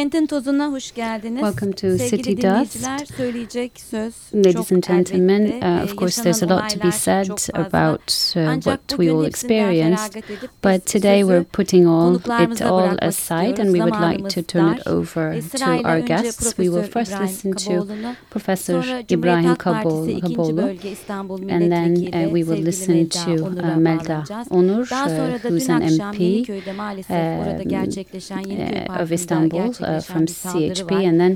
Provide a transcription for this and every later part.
Kentin tozuna hoş geldiniz. Welcome to Sevgili City dinleyiciler, söyleyecek söz Ladies and gentlemen, uh, of course, there's a lot to be said about uh, what we all experienced. But today we're putting all it all aside, and we would like to turn it over to our guests. We will first listen to Professor Ibrahim Halk Kabul, 2. Kaboğlu, and then uh, we will listen to uh, Melda. Onur, uh, who's an MP Yeniköy'de maalesef orada um, uh, of Istanbul uh, from CHP, and then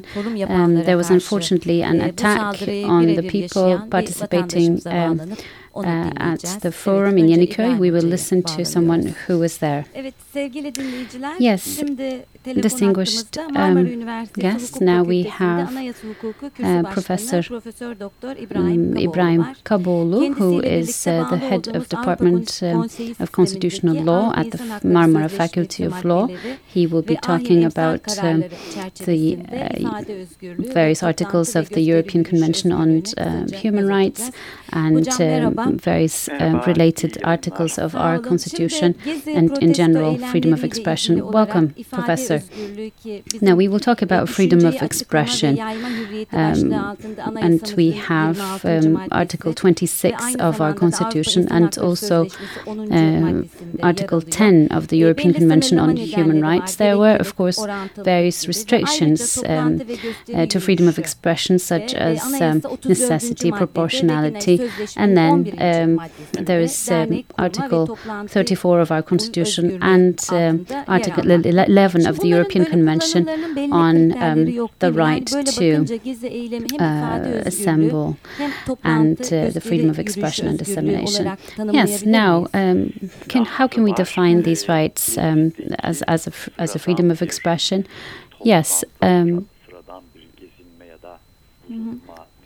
um, there was unfortunately an attack on the people participating um, uh, at the forum in önce Yeniköy. We will listen to someone who was there. Evet sevgili dinleyiciler Yes, distinguished, hattımızda Marmara um, guests, now we have, uh, Professor, Profesör Doktor İbrahim um, Kaboğlu Ibrahim var. Kaboğlu, who Kendisiyle is birlikte uh, the head of Department um, of Constitutional Law at the İnsan F- Hakları Marmara Faculty of Law. He will be talking about um, the uh, ifade özgürlüğü ve various articles of the European Convention on özgürlüğüne um, Human Rights and um, various uh, related articles of our. Constitution and in general freedom of expression. Welcome, Professor. Now we will talk about freedom of expression. Um, and we have um, Article 26 of our Constitution and also um, Article 10 of the European Convention on Human Rights. There were, of course, various restrictions um, uh, to freedom of expression, such as um, necessity, proportionality, and then 11. Um, there is um, Article 34 of our Constitution and um, Article 11 of the European Convention on um, the right to uh, assemble and uh, the freedom of expression and dissemination. Yes. Now, um, can how can we define these rights as as a as a freedom of expression? Yes. Um, sıradan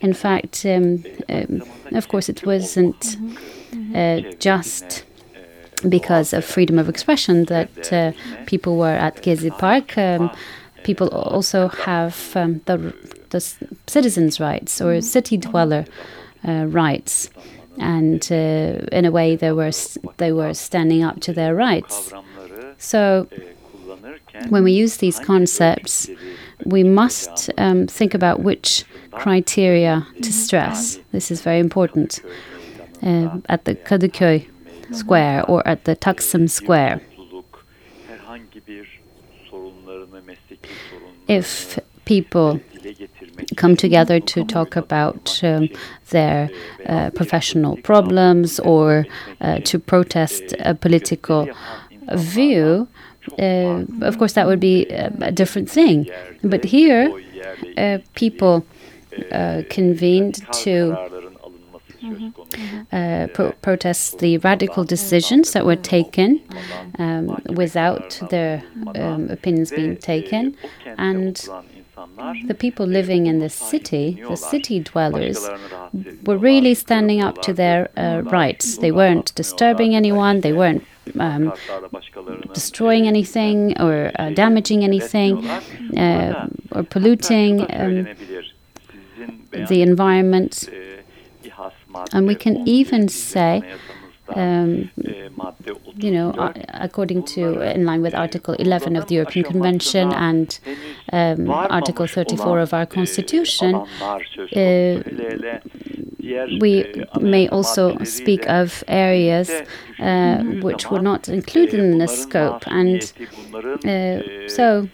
bir gezinme ya da in fact, um, um, of course, it wasn't uh, just because of freedom of expression that uh, people were at Gezi Park. Um, people also have um, the, the citizens' rights or city dweller uh, rights, and uh, in a way, they were they were standing up to their rights. So when we use these concepts, we must um, think about which criteria to stress. This is very important. Uh, at the Kadıköy Square or at the Taksim Square, if people come together to talk about um, their uh, professional problems or uh, to protest a political view, uh, of course, that would be a, a different thing. But here, uh, people uh, convened to kararların alınması söz konusu. uh, pro- protest the radical decisions that were taken um, without their um, opinions being taken. And the people living in the city, the city dwellers, were really standing up to their uh, rights. They weren't disturbing anyone, they weren't um, destroying anything or uh, damaging anything uh, or polluting um, the environment. And we can even say, Um, you know, 34, uh, according to, in line with Article 11 of the European Convention and um, Article 34 of our Constitution, uh, we may also speak of areas uh, which were not included in the scope. And uh, so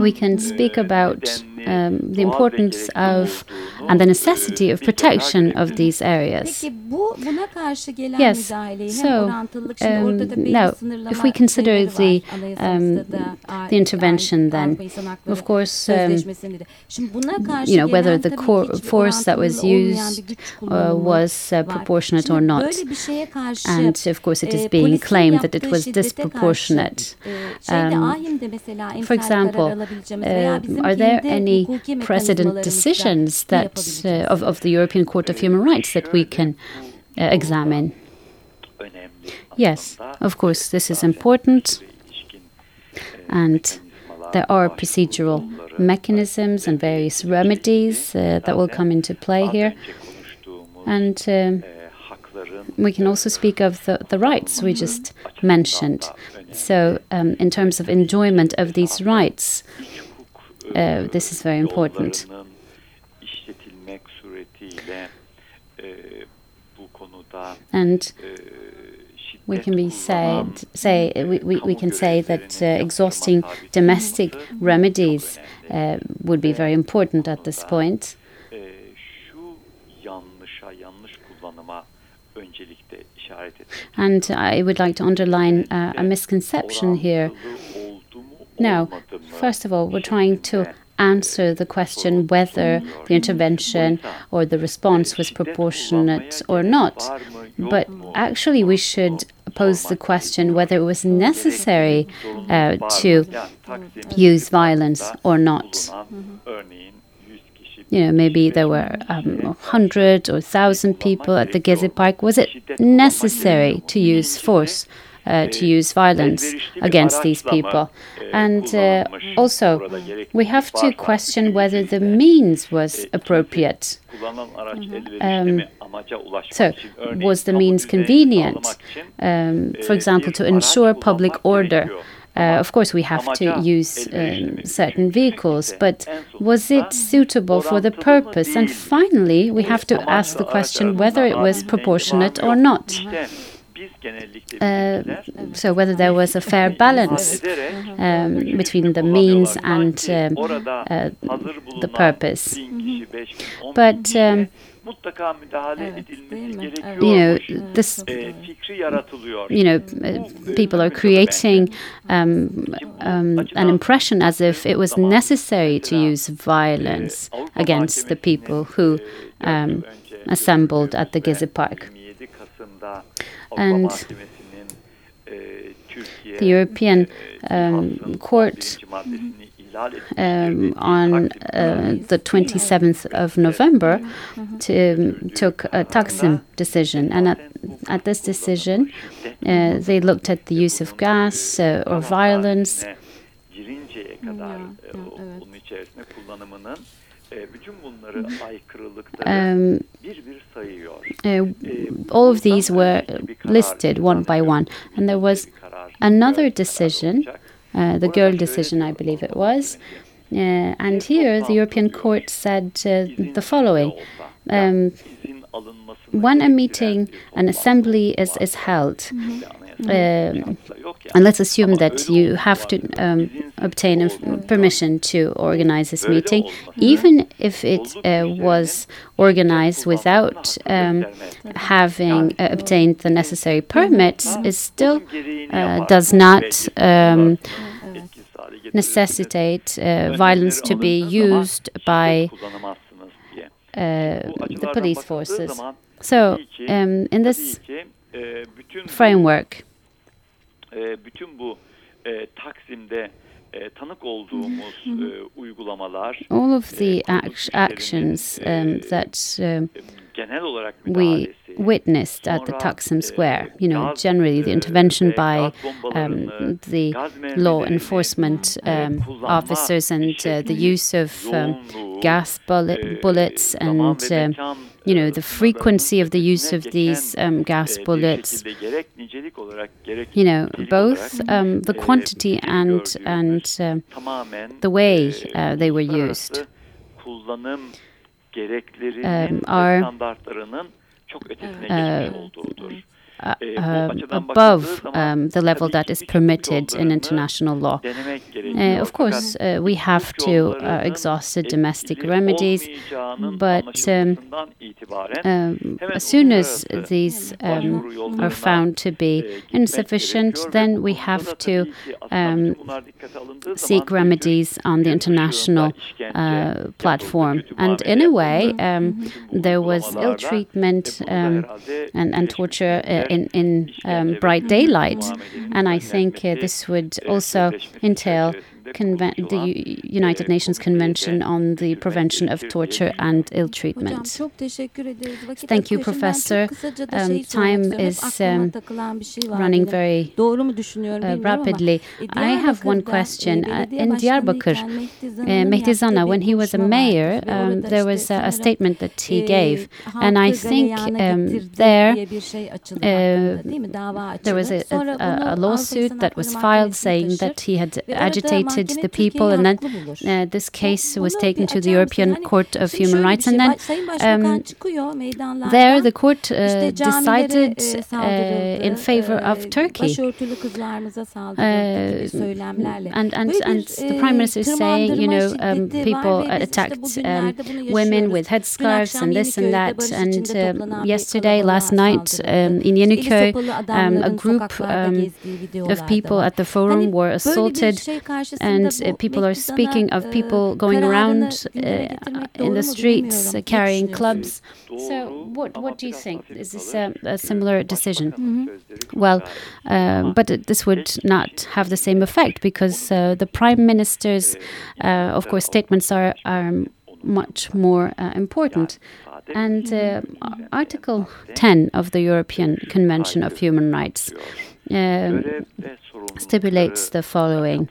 we can speak about um, the importance of and the necessity of protection of these areas. Peki bu buna karşı gelen Yes. So, um, orada da belli now, if we consider the, um, the intervention then, Avrupa İnsan Hakları of course, um, Sözleşmesi'nde de. Şimdi buna karşı you know, whether the tabii ki core hiçbir force that was used uh, was uh, proportionate or not. Böyle bir şeye karşı And of course, it e, being claimed that it was şiddete disproportionate. Karşı, şeyde Um, ahimde mesela For example, uh, are there any precedent decisions that uh, of, of the European Court of Human Rights that we can uh, examine? Yes, of course, this is important, and there are procedural mechanisms and various remedies uh, that will come into play here. And um, we can also speak of the, the rights we just mentioned. So, um, in terms of enjoyment of these rights, uh, this is very important. And we can be said say we, we, we can say that uh, exhausting domestic remedies uh, would be very important at this point. Şu yanlışa, yanlış kullanıma öncelikle işaret etmek. And I would like to underline uh, a misconception here. Now, first of all, we're trying to answer the question whether the intervention or the response was proportionate or not. var mı, yok But actually, we should pose the question whether it was necessary uh, to use violence or not. You know, maybe there were um, hundred or thousand people at the Gezi Park. Was it necessary to use force, uh, to use violence against these people? And uh, also, we have to question whether the means was appropriate. Um, so, was the means convenient? Um, for example, to ensure public order. Uh, of course, we have to use um, certain vehicles, but was it suitable for the purpose? And finally, we have to ask the question whether it was proportionate or not. Uh, so, whether there was a fair balance um, between the means and um, uh, the purpose. But um, mutlaka müdahale Evet, edilmesi değil mi? Evet. you know, this E, fikri yaratılıyor. you know, uh, people are creating um, um, an impression as if it was necessary to use violence against the people who um, assembled at the Gezi Park. And Avrupa Mahkemesi'nin Türkiye The European um, Court 11. maddesini ihlal etmiş um, on uh, the 27th of November to, took a Taksim decision, and at, at this decision, uh, they looked at the use of gas uh, or violence. Um, uh, all of these were listed one by one, and there was another decision, the girl decision, I believe it was. Uh, and here, the European Court said uh, the following um, when a meeting, an assembly is, is held, um, and let's assume that you have to um, obtain permission to organize this meeting, even if it uh, was organized without um, having uh, obtained the necessary permits, it still uh, does not um, necessitate uh, violence to be used by uh, the police forces. So, um, in this framework, e, bütün bu e, Taksim'de e, tanık olduğumuz e, uygulamalar all of the act- actions um, that um, we witnessed at the Taksim Square, you know, generally the intervention by um, the law enforcement um, officers and uh, the use of um, gas bullet, bullets and um, you know the frequency of the use of these um, gas bullets. You know, both um, the quantity and and um, the way uh, they were used. Um, are- Uh. Uh, uh, above um, the level that is permitted in international law. Uh, of course, uh, we have to uh, exhaust the domestic remedies, but, um, um, as soon as these um, are found to be insufficient, then we have to tabii ki aslında um, bütün bunlar dikkate alındığı seek remedies on the international uh, platform. And in a way, um, there was ill treatment and, and torture uh, in, in um, bright daylight. And I think uh, this would also entail conven- the United Nations Convention on the Prevention of Torture and Ill Treatment. çok teşekkür ederiz. Vakit Thank you, akıyor. Şimdi ben çok Professor. Um, time is, um, takılan bir şey var Running very Doğru mu düşünüyorum uh, rapidly. I have one question. Uh, in Diyarbakir, Uh, Zana'nın Mehdi Zana, when he was a mayor, um, there was a, a statement that he gave, and I think um, there diye bir şey açıldı uh, hakkında, değil mi? Dava açıldı. there was a, a, a lawsuit that was filed saying that he had agitated the people, and then uh, this case was taken to the European Court of Human Rights, and then um, there the court uh, decided uh, in favor of Turkey. Uh, and and and the prime minister is saying, you know, um, people attacked um, women with headscarves and this and that. And uh, yesterday, last night, um, in Eli Yeniköy, um, a group um, of people at the forum were assaulted. Şey karşısında And uh, people are speaking of people going around uh, in the streets uh, carrying clubs. So, what what do you think? Is this a, a similar decision? Başbakanın sözleri çok Well, uh, but this would not have the same effect because uh, the prime minister's, uh, of course, statements are are much more uh, important. And uh, Article 10 of the European Convention of Human Rights um, görev ve sorumlulukları stipulates the following.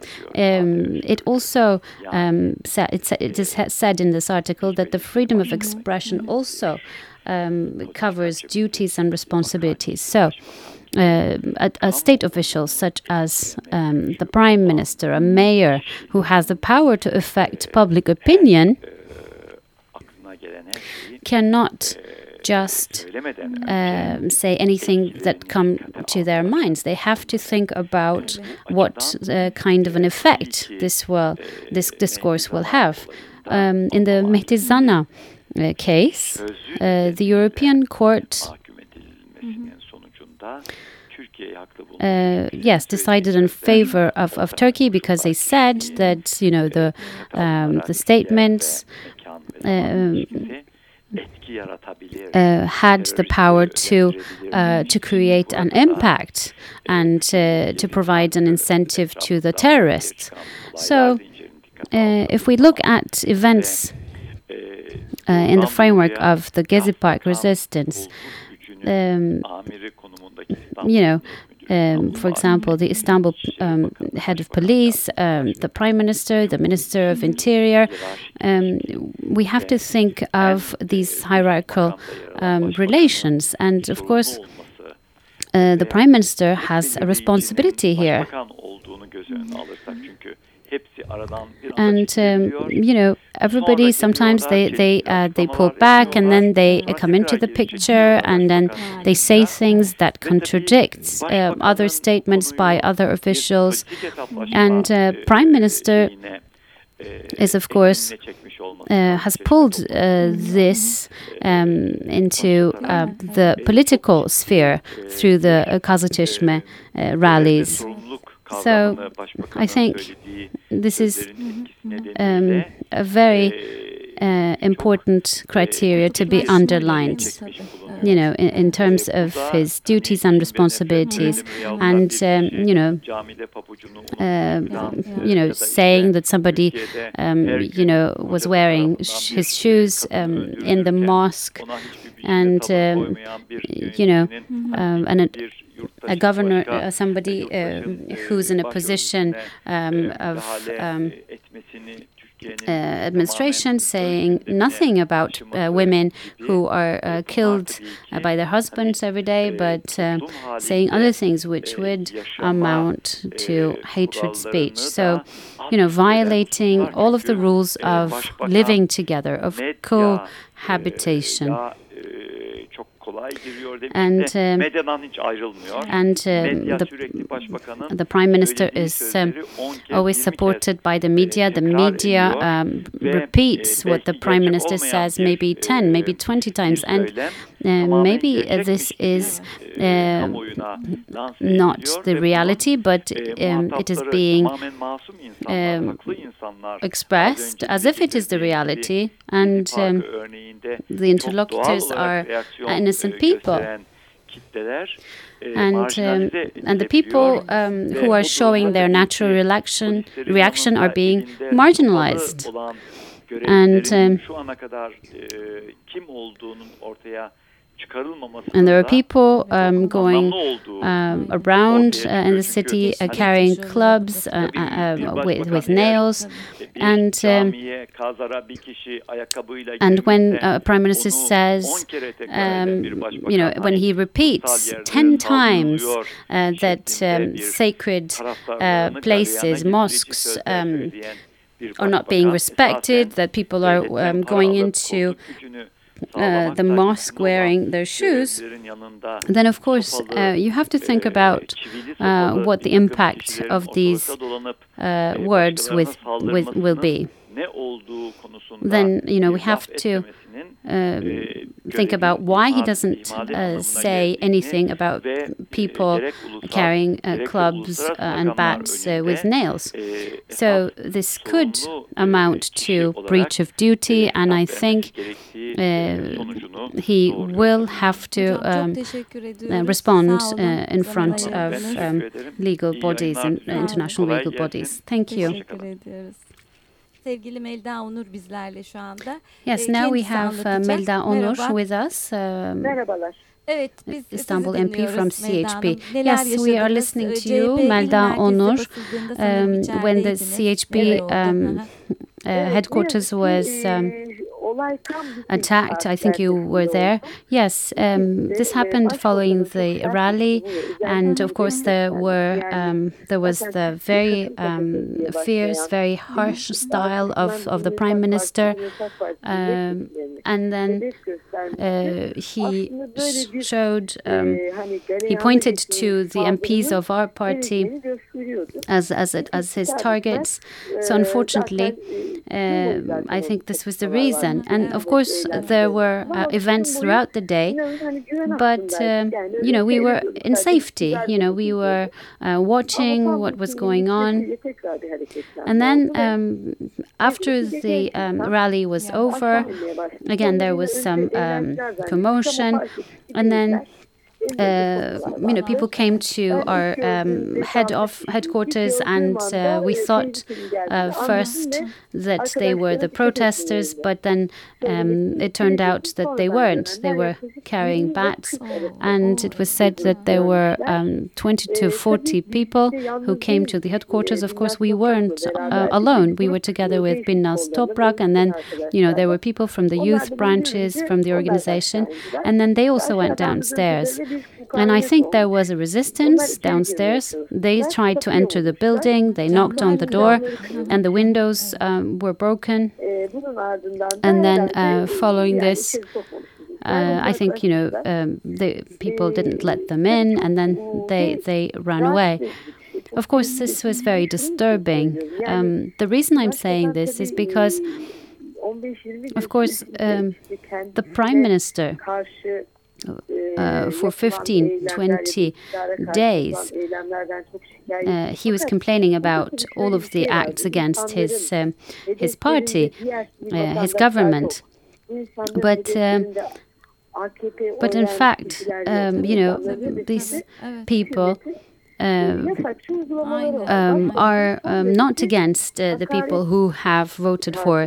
Kapsamına alır diyor Um, it also um, sa- it, sa- it is said in this article that the freedom of expression also um, covers duties and responsibilities. So, uh, a, a state official such as um, the prime minister, a mayor who has the power to affect public opinion, cannot just um, say anything that come to their minds. They have to think about what uh, kind of an effect this will, this discourse will have. Um, in the Mehdi Zana uh, case, uh, the European Court, uh, yes, decided in favor of, of Turkey because they said that you know the um, the statements. Uh, had the power to uh, to create an impact and uh, to provide an incentive to the terrorists. So, uh, if we look at events uh, in the framework of the Gezi Park resistance, um, you know, um, for example, the Istanbul um, head of police, um, the prime minister, the minister of interior, um, we have to think of these hierarchical um, relations. And of course, uh, the prime minister has a responsibility here. And um, you know, everybody sometimes they they uh, they pull back and then they uh, come into the picture and then they say things that contradicts uh, other statements by other officials. And uh, prime minister is of course uh, has pulled uh, this um, into uh, the political sphere through the uh, Kazlıçeşme uh, rallies. So I think this is um, a very uh, important criteria to be underlined, you know, in, in terms of his duties and responsibilities, and um, you know, uh, you know, saying that somebody, um, you know, was wearing sh- his shoes um, in the mosque, and um, you know, um, and. A, a governor, uh, somebody uh, who's in a position um, of um, uh, administration saying nothing about uh, women who are uh, killed by their husbands every day, but saying other things which would amount to hatred speech. So, you know, violating all of the rules of living together, of cohabitation. And, um, Medyadan hiç ayrılmıyor. And um, the the prime minister is um, sözleri 10 kez, always supported by the media. The media um, repeats what the prime minister says maybe 10, maybe 20 times. And uh, maybe this is uh, not the reality, but um, it is being tamamen masum insanlar, um, expressed as if it is the reality. And um, the interlocutors are innocent e, people. and um, and the people um, who are showing their natural reaction reaction are being marginalized. And, um, şu ana kadar kim olduğunun ortaya çıkarılmaması And there are people um, going um, around uh, in the city uh, carrying clubs uh, uh, um, with, with nails. And, um, camiye, kazara bir kişi ayakkabıyla And when Prime Minister says, 10 kere tekrar eden um, you know, when he repeats 10 times uh, that um, sacred uh, places, mosques, um, are not being respected, that people are um, going into uh, the mosque wearing their shoes, then of course uh, you have to think about uh, what the impact of these uh, words with, with will be. ne olduğu konusunda Then you know we have to etmemesinin, um, e, think about why he doesn't uh, say anything about people carrying uh, clubs uh, and bats uh, with nails. So this could amount to breach of duty, and I think uh, he will have to um, uh, respond uh, in front of um, legal bodies and international Kolay legal gelsin. bodies. Thank you. Teşekkür ediyoruz. Sevgili Melda Onur bizlerle şu anda. Yes, now we have uh. Melda Onur Merhaba. with us. Um, Merhabalar. Evet, biz Istanbul MP from CHP. Yes, we are listening to you, Melda merkezi Onur. Um, when the. CHP um, Hı hı. uh, headquarters was um, attacked. I think you were there. Yes, um, this happened following the rally, and of course there were um, there was the very um, fierce, very harsh style of, of the prime minister, um, and then uh, he showed um, he pointed to the MPs of our party as as it, as his targets. So unfortunately, um, I think this was the reason. And of course, there were uh, events throughout the day, but um, you know we were in safety. You know we were uh, watching what was going on, and then um, after the um, rally was over, again there was some um, commotion, and then uh, you know, people came to our um, head of headquarters, and uh, we thought uh, first that they were the protesters, but then um, it turned out that they weren't. They were carrying bats, and it was said that there were um, 20 to 40 people who came to the headquarters. Of course, we weren't uh, alone. We were together with Binnaz Toprak, and then, you know, there were people from the youth branches from the organization, and then they also went downstairs. And I think there was a resistance downstairs. They tried to enter the building, they knocked on the door, and the windows um, were broken. And then, uh, following this, uh, I think you know um, the people didn't let them in, and then they they ran away. Of course, this was very disturbing. Um, the reason I'm saying this is because, of course, um, the prime minister uh, for 15, 20 days, uh, he was complaining about all of the acts against his um, his party, uh, his government. But um, but in fact, um, you know, these people um, um, are um, not against uh, the people who have voted for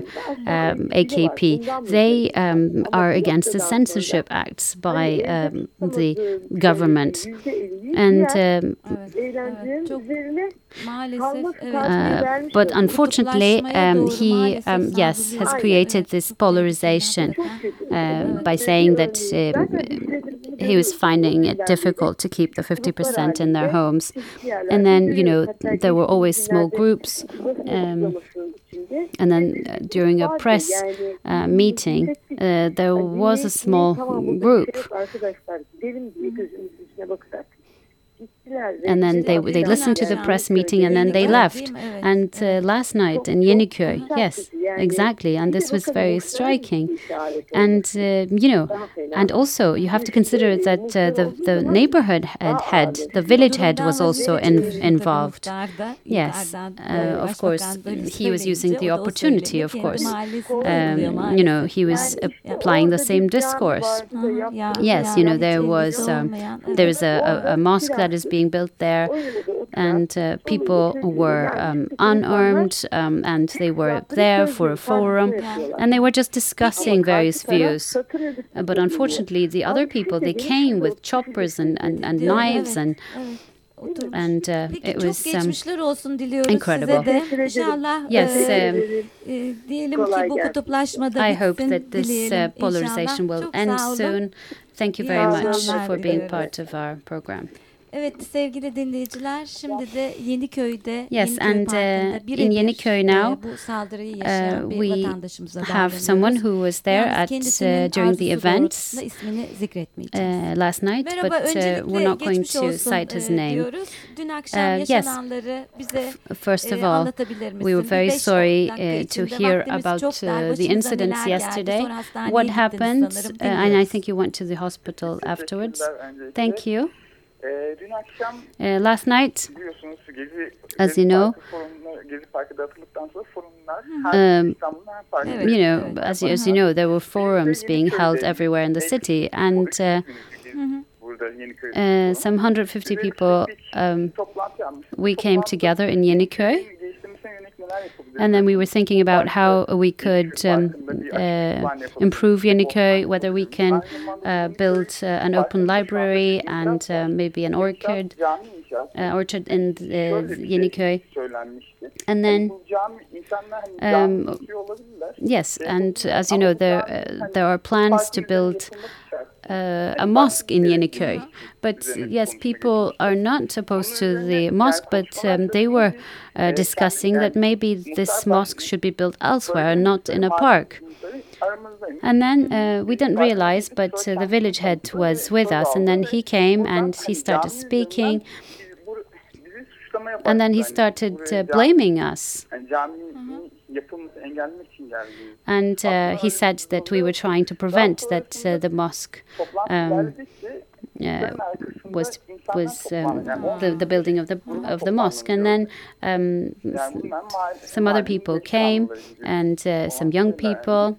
um, AKP. They um, are against the censorship acts by um, the government. And um, uh, but unfortunately, um, he um, yes has created this polarization uh, by saying that um, he was finding it difficult to keep the 50% in their homes. And then, you know, there were always small groups. Um, And then uh, during a press uh, meeting, uh, there was a small group. And then they they listened to the press meeting and then they left. And uh, last night in Yeniköy, yes, exactly. And this was very striking. And uh, you know, and also you have to consider that uh, the the neighborhood head, head, the village head, was also in, involved. Yes, uh, of course, he was using the opportunity. Of course, um, you know, he was applying the same discourse. Yes, you know, there was um, there is a, a, a mosque that is being built there, and uh, people were um, unarmed um, and they were there for a forum, and they were just discussing various views. Uh, but unfortunately, the other people they came with choppers and, and, and knives and and uh, it was çok um, olsun diliyoruz incredible. size de. İnşallah Yes, e, um, e, diyelim ki bu kutuplaşmada I hope that this uh, polarization will end soon. Thank you very much for being part of our program. Evet sevgili dinleyiciler şimdi de Yeniköy'de Yes, Yeniköy and, uh, Parkı'nda in birebir, Yeniköy e, now, bu saldırıyı yaşayan Uh, bir we have someone who was there Yalnız at uh, during the arzusu events ismini zikretmeyeceğiz. uh, last night, Merhaba, but uh, we're not going to olsun cite his e, name. diyoruz. Dün akşam Uh, yes. yaşananları bize First of all, anlatabilir misin? we were very sorry uh, to hear about uh, the incidents yesterday. What happened? Uh, and I think you went to the hospital afterwards. Teşekkürler öncelikle. Thank you. Ee, dün akşam Uh, last night, biliyorsunuz Gezi, As Gezi you know, Parkı Gezi Parkı dağıtıldıktan sonra forumlar her Um, İstanbul'un her. Evet. you know, as you, as you know, there were forums being held everywhere in the city, and uh, uh, some 150 people um, we came together in Yeniköy. And then we were thinking about how we could um, uh, improve Yeniköy, whether we can uh, build uh, an open library and uh, maybe an orchard, uh, orchard in uh, Yeniköy. And then, um, yes, and as you know, there uh, there are plans to build uh, a mosque in Yeniköy. But yes, people are not opposed to the mosque, but um, they were uh, discussing that maybe this mosque should be built elsewhere, not in a park. And then uh, we didn't realize, but uh, the village head was with us, and then he came and he started speaking, and then he started uh, blaming us. Yani caminin yapılması engellemek için geldi. And uh, he said that we were trying to prevent that uh, the mosque um, uh, was was um, the the building of the of the mosque, and then um, some other people came, and uh, some young people.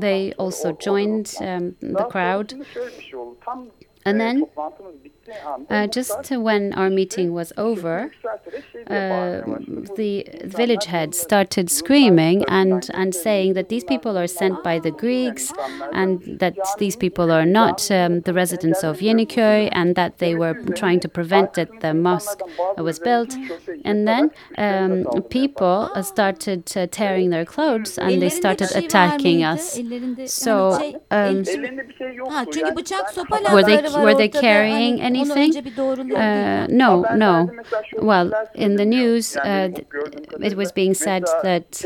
They also joined um, the crowd, and then uh, just when our meeting was over, uh, the village head started screaming and, and saying that these people are sent by the Greeks and that these people are not um, the residents of Yeniköy and that they were trying to prevent that the mosque was built. And then um, people started uh, tearing their clothes and they started attacking us. So, um, Were they- were they carrying anything? Uh, no, no. Well, in the news, uh, it was being said that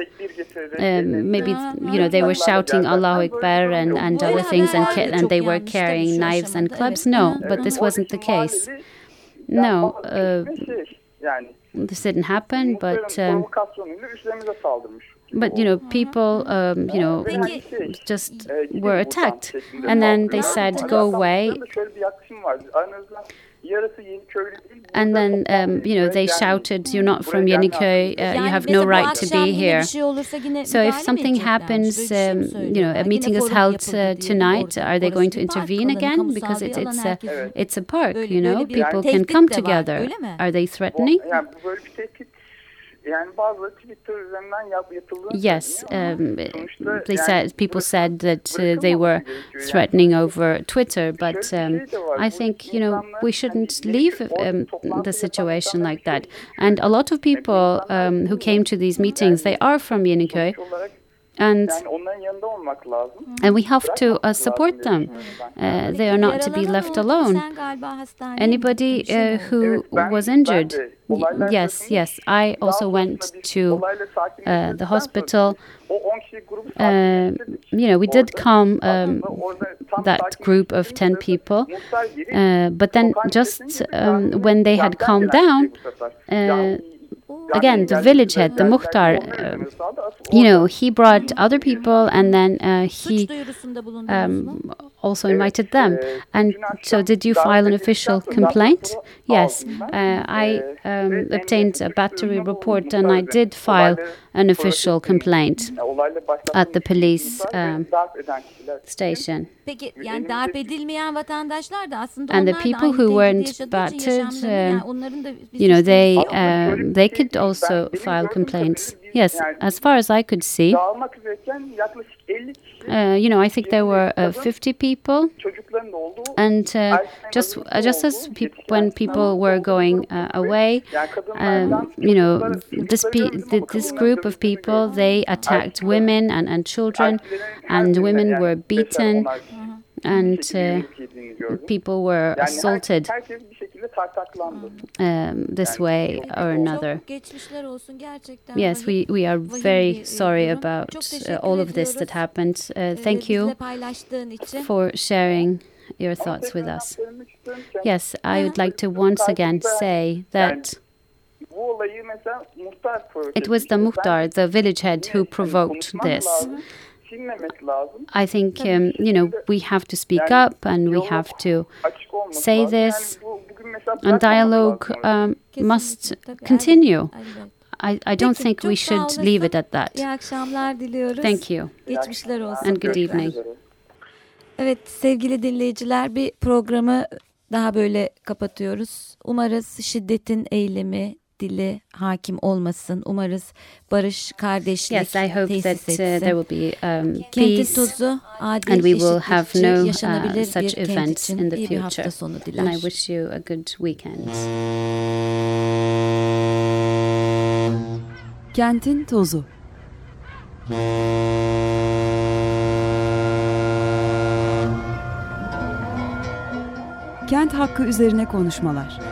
um, maybe you know they were shouting Allahu Akbar and, and other things, and ca- and they were carrying knives and clubs. No, but this wasn't the case. No, uh, this didn't happen. But um, provokasyonuyla üstlerimize saldırmış. but you know, people um, you know just were attacked, and then they said go away. And then, um, you know, they shouted, "You're not from Yeniköy. Uh, you have no right to be here." So if something happens, um, you know, a meeting is held uh, tonight, are they going to intervene again? Because it, it's a it's a park, you know. People can come together. Are they threatening? Yani bu böyle bir tehdit yani bazıları Twitter üzerinden yap, yapıldığını Yes, um, they yani said people said that uh, they were threatening over Twitter, but şöyle bir şey um, I think you know we shouldn't leave um, the situation like that. And a lot of people um, who came to these meetings, they are from Yeniköy, and Yani onların yanında olmak lazım. and we have to uh, support them. diye düşünüyorum ben. Uh, they are not to be left alone. Sen galiba hastaneye Anybody gittin, bir şey uh, who was ben injured? De olaylar Y- Yes, yes. I also went to uh, the hospital. O 10 kişilik grubu Uh, you know, we did Orada calm um, aslında orada tam that group of 10 people. sırada muhtar gelip Uh, but then, just um, when they had calmed down, uh, again, the village head, the muhtar, uh, you know, he brought other people, and then uh, he um, also invited them. And so, did you file an official complaint? Yes, uh, I um, obtained a battery report, and I did file an official complaint at the police um, station. And the people who weren't battered, uh, You know, they bir they could also file complaints. Yes, as far as I could see, dağılmak üzereyken yaklaşık 50 kişi uh, you know, I think there were uh, 50 people. çocukların da olduğu And uh, just uh, just as peop when people were going uh, away, um, you know, this pe- this group of people they attacked women and, and children, and women were beaten, and uh, people were assaulted herkes bir şekilde tartaklandı. um, this way or another. Çok geçmişler olsun gerçekten. Yes, we, we are very sorry about uh, all of this that happened. Uh, thank you for sharing your thoughts with us. Yes, I would like to once again say that Bu olayı mesela muhtar provoke it was the muhtar, the village head, who provoked this. Lazım, silmemek lazım, I think, um, you know, we have to speak up and we have to say this, bu- bugün mesela and dialogue um, must continue. I, I don't think we should leave it at that. İyi akşamlar diliyoruz. Thank you. Geçmişler olsun. And good tekrar. evening. Evet sevgili dinleyiciler bir programı daha böyle kapatıyoruz. Umarız şiddetin eylemi dili hakim olmasın. Umarız barış, kardeşlik Yes, I hope tesis that uh, etsin. there will be um, Kentin peace tozu, adil, and we will have no, uh, such events in the future. and. I wish you a good weekend. Kentin tozu. Kent hakkı üzerine konuşmalar.